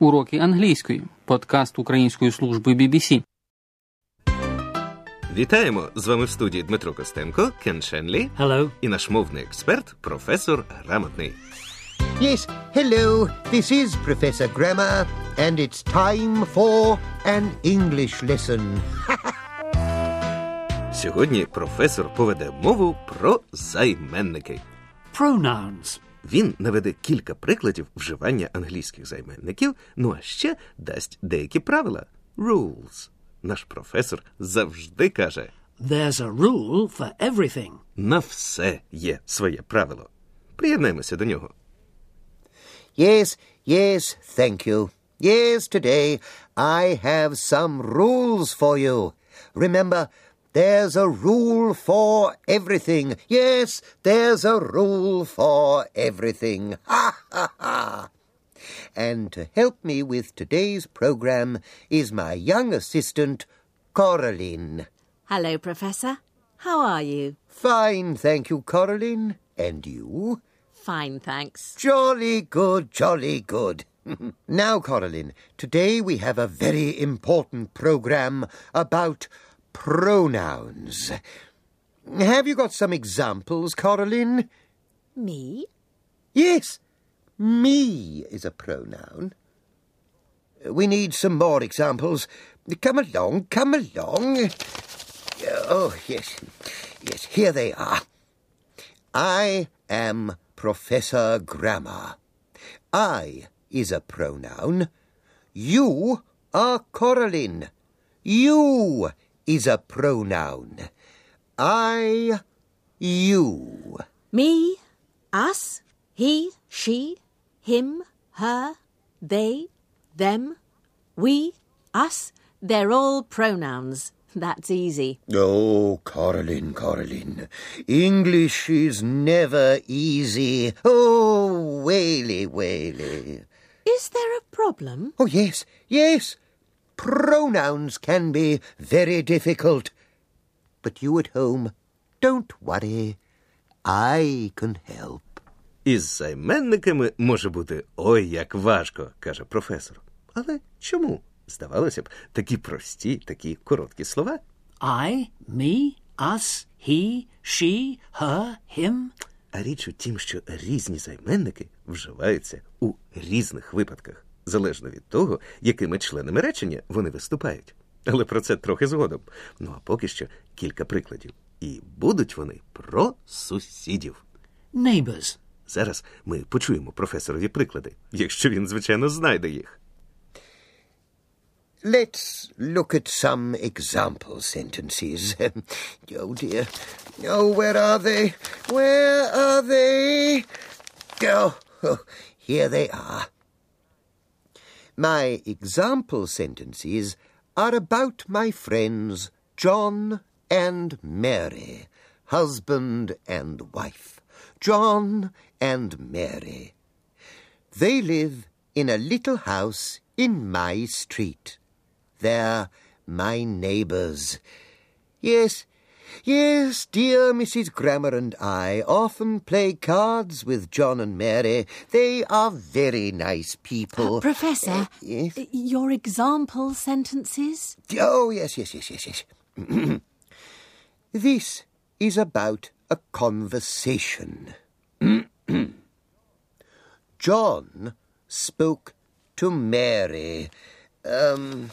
Уроки англійської. Подкаст Української служби BBC. Вітаємо! З вами в студії Дмитро Костенко, Кен Шенлі Hello. і наш мовний експерт, професор Грамотний. Yes, hello, this is Professor Grammar, and it's time for an English lesson. Сьогодні професор поведе мову про займенники. Pronouns. Він наведе кілька прикладів вживання англійських займенників, ну а ще дасть деякі правила rules. Наш професор завжди каже: There's a rule for everything. на все є своє правило. Приєднаємося до нього. Yes, yes, thank you. Yes, today I have some rules for you. Remember, there's a rule for everything. Yes, there's a rule for everything. Ha ha ha. And to help me with today's program is my young assistant, Coraline. Hello, Professor. How are you? Fine, thank you, Coraline. And you? Fine, thanks. Jolly good, jolly good. now, Coraline, today we have a very important program about pronouns. Have you got some examples, Coraline? Me? Yes, me is a pronoun. We need some more examples. Come along, come along. Oh, yes, yes, here they are. I am Professor Grammar. I is a pronoun. You are Coraline. You is a pronoun. I, you. Me? Us? He? She? Him? Her? They? Them? We? Us? They're all pronouns. That's easy. Oh, Coraline, Coraline. English is never easy. Oh, Whaley, Whaley. Is there a problem? Oh, yes, yes. Pronouns can be very difficult. But you at home, don't worry. I can help. Із займенниками може бути ой як важко, каже професор. Але чому? Здавалося б, такі прості, такі короткі слова. I, me, us, he, she, her, him. А річ у тім, що різні займенники вживаються у різних випадках, залежно від того, якими членами речення вони виступають. Але про це трохи згодом. Ну а поки що кілька прикладів. І будуть вони про сусідів. Neighbors. Зараз ми почуємо професорові приклади, якщо він, звичайно, знайде їх. Let's look at some example sentences. oh dear. Oh, where are they? Where are they? Oh, oh, here they are. My example sentences are about my friends John and Mary, husband and wife. John and Mary. They live in a little house in my street. They're my neighbours. Yes, yes, dear Mrs. Grammar and I often play cards with John and Mary. They are very nice people. Professor, yes? your example sentences? Oh, yes, yes, yes, yes, yes. this is about a conversation. John spoke to Mary. Um,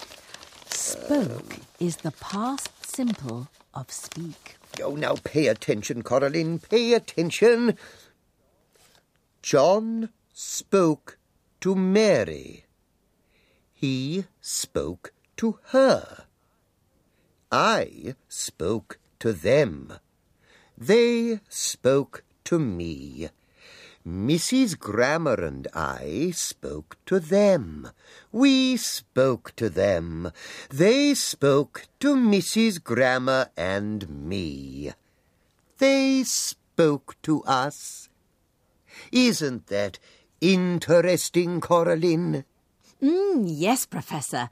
Spoke is the past simple of speak. oh, now pay attention, Coraline, pay attention. John spoke to Mary. He spoke to her. I spoke to them. They spoke to me. Mrs. Grammar and I spoke to them. We spoke to them. They spoke to Mrs. Grammar and me. They spoke to us. Isn't that interesting, Coraline? Mm, yes, Professor.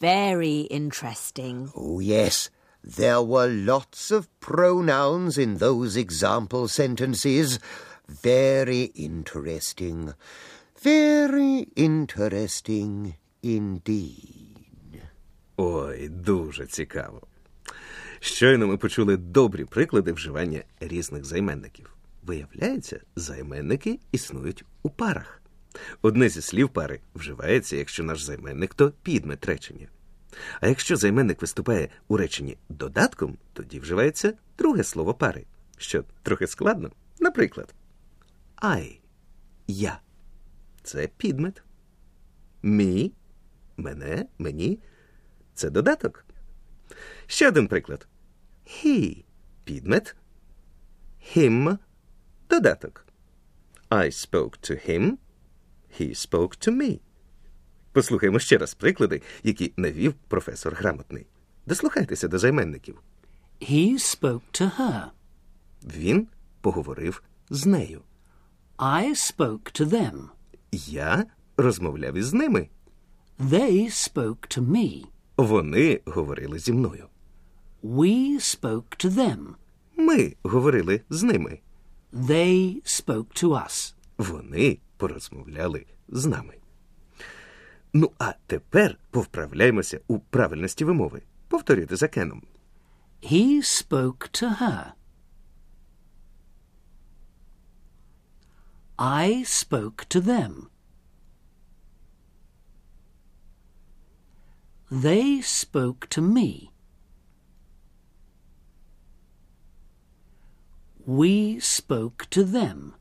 Very interesting. Oh, yes. There were lots of pronouns in those example sentences. Very interesting. Very interesting indeed. Ой, дуже цікаво. Щойно ми почули добрі приклади вживання різних займенників. Виявляється, займенники існують у парах. Одне зі слів пари вживається, якщо наш займенник то підмет речення. А якщо займенник виступає у реченні додатком, тоді вживається друге слово пари, що трохи складно. Наприклад, I – я. Це підмет. Мі мене, мені це додаток. Ще один приклад. He – підмет. Him – додаток. I spoke to him. He spoke to me. Послухаймо ще раз приклади, які навів професор грамотний. Дослухайтеся до займенників. He spoke to her. Він поговорив з нею. I spoke to them. Я розмовляв із ними. They spoke to me. Вони говорили зі мною. We spoke to them. Ми говорили з ними. They spoke to us. Вони порозмовляли з нами. Ну, а тепер повправляємося у правильності вимови. Повторюйте за Кеном. He spoke to her. I spoke to them. They spoke to me. We spoke to them.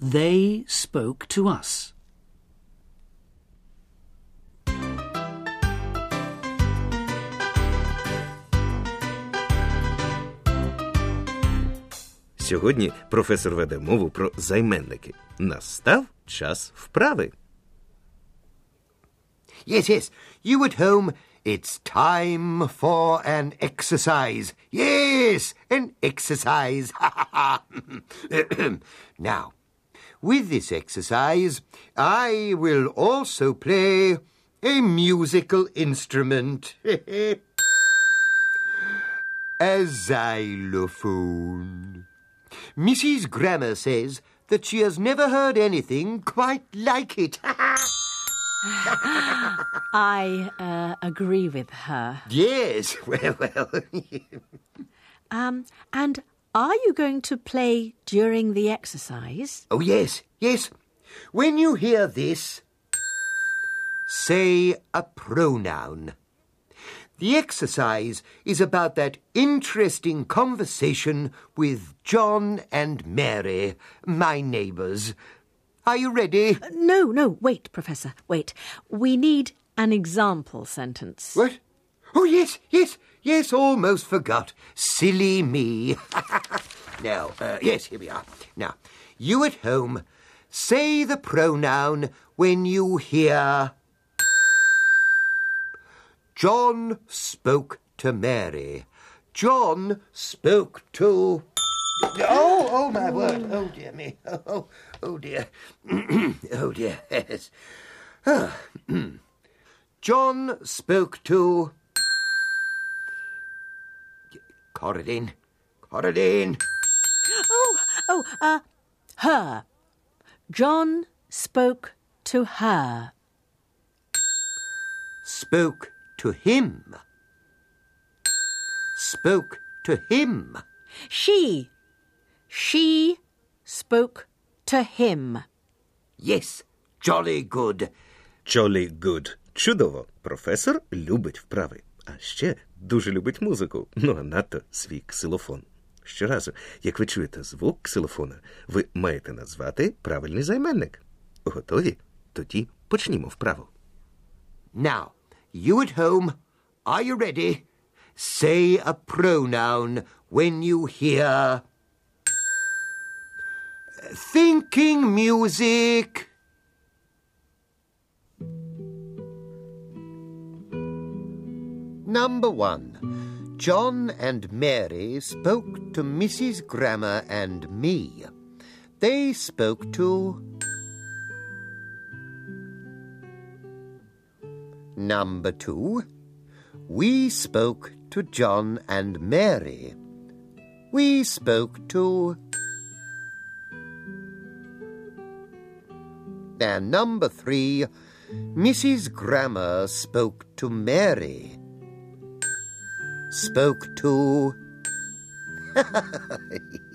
They spoke to us. Сьогодні професор веде мову про займенники. Настав час вправи. Yes, yes. You at home, it's time for an exercise. Yes, an exercise. now, with this exercise, I will also play a musical instrument. a xylophone. Mrs. Grammar says that she has never heard anything quite like it. I uh, agree with her. yes, well, well. Um, and are you going to play during the exercise? oh, yes, yes. When you hear this, say a pronoun. The exercise is about that interesting conversation with John and Mary, my neighbours. Are you ready? No, no, wait, Professor, wait. We need an example sentence. What? Oh, yes, yes, yes, almost forgot. Silly me. now, uh, yes, here we are. Now, you at home, say the pronoun when you hear. John spoke to Mary. John spoke to. Oh, oh, my word. Oh, dear me. Oh, oh, dear. oh, dear. Yes. John spoke to. Corradine. Corradine. Oh, oh, uh, her. John spoke to her. Spoke to him. Spoke to him. She. She spoke to him. Yes, jolly good. Jolly good. Чудово. Професор любить вправи. А ще дуже любить музику. Ну, а надто свій ксилофон. Щоразу, як ви чуєте звук ксилофона, ви маєте назвати правильний займенник. Готові? Тоді почнімо вправу. Now, you at home, are you ready? Say a pronoun when you hear. Thinking music. Number one. John and Mary spoke to Mrs. Grammar and me. They spoke to. Number two, we spoke to John and Mary. We spoke to. And number three, Mrs. Grammar spoke to Mary. Spoke to.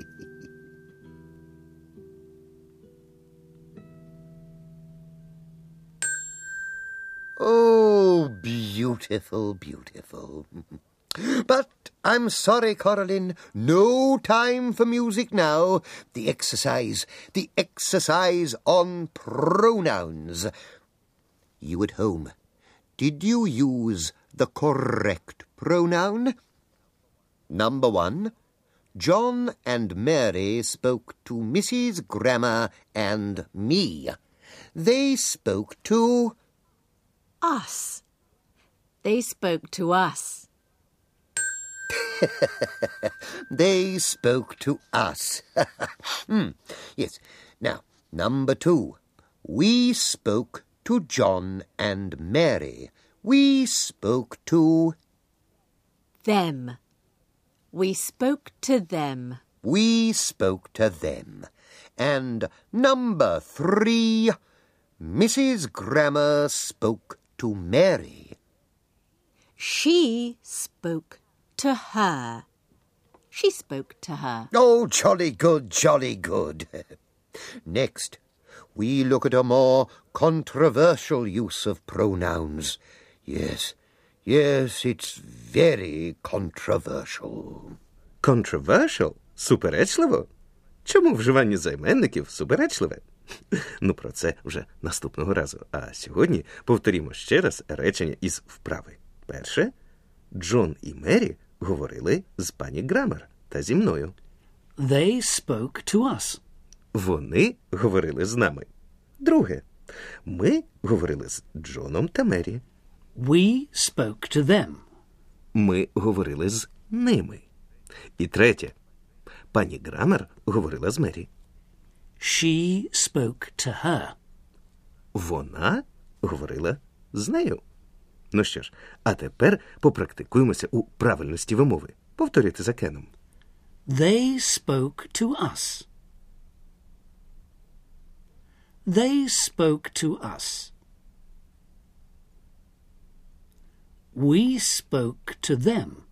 beautiful, beautiful. But I'm sorry, Coraline, no time for music now. The exercise, the exercise on pronouns. You at home, did you use the correct pronoun? Number one, John and Mary spoke to Mrs. Grammar and me. They spoke to. Us. They spoke to us. They spoke to us. hmm. Yes. Now, number two. We spoke to John and Mary. We spoke to. Them. We spoke to them. We spoke to them. And number three. Mrs. Grammar spoke to Mary. She spoke to her. She spoke to her. Oh, jolly good, jolly good. Next, we look at a more controversial use of pronouns. Yes, yes, it's very controversial. Controversial? Суперечливо? Чому вживання займенників суперечливе? Ну, про це вже наступного разу. А сьогодні повторімо ще раз речення із вправи. Перше, Джон і Мері говорили з пані Грамер та зі мною. They spoke to us. Вони говорили з нами. Друге, ми говорили з Джоном та Мері. We spoke to them. Ми говорили з ними. І третє, пані Грамер говорила з Мері. She spoke to her. Вона говорила з нею. Ну що ж, а тепер попрактикуємося у правильності вимови. Повторюйте за Кеном. They spoke to us. They spoke to us. We spoke to them.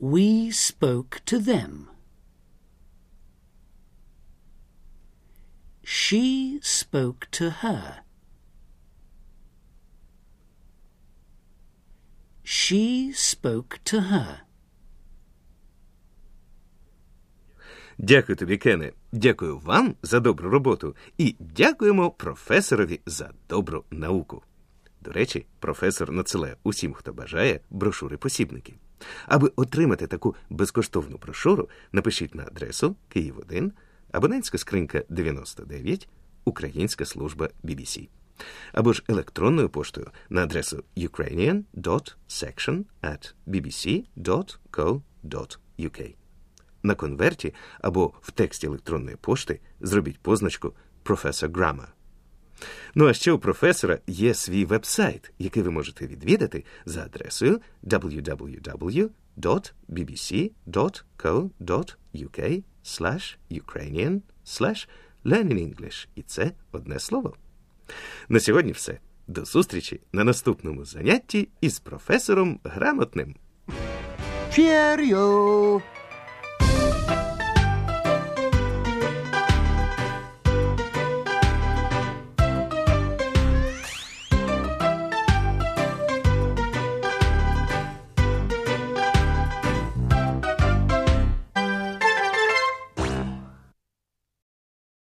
We spoke to them. She spoke to her. She spoke to her. Дякую тобі, Кене. Дякую вам за добру роботу. І дякуємо професорові за добру науку. До речі, професор надсилає усім, хто бажає, брошури-посібники. Аби отримати таку безкоштовну брошуру, напишіть на адресу Київ 1, абонентська скринька 99, Українська служба BBC. Або ж електронною поштою на адресу ukrainian.section at bbc.co.uk. На конверті або в тексті електронної пошти зробіть позначку Professor Grammar. Ну а ще у професора є свій вебсайт, який ви можете відвідати за адресою www.bbc.co.uk Ukrainian Learning English. І це одне слово. На сьогодні все. До зустрічі на наступному занятті із професором грамотним. Cheerio!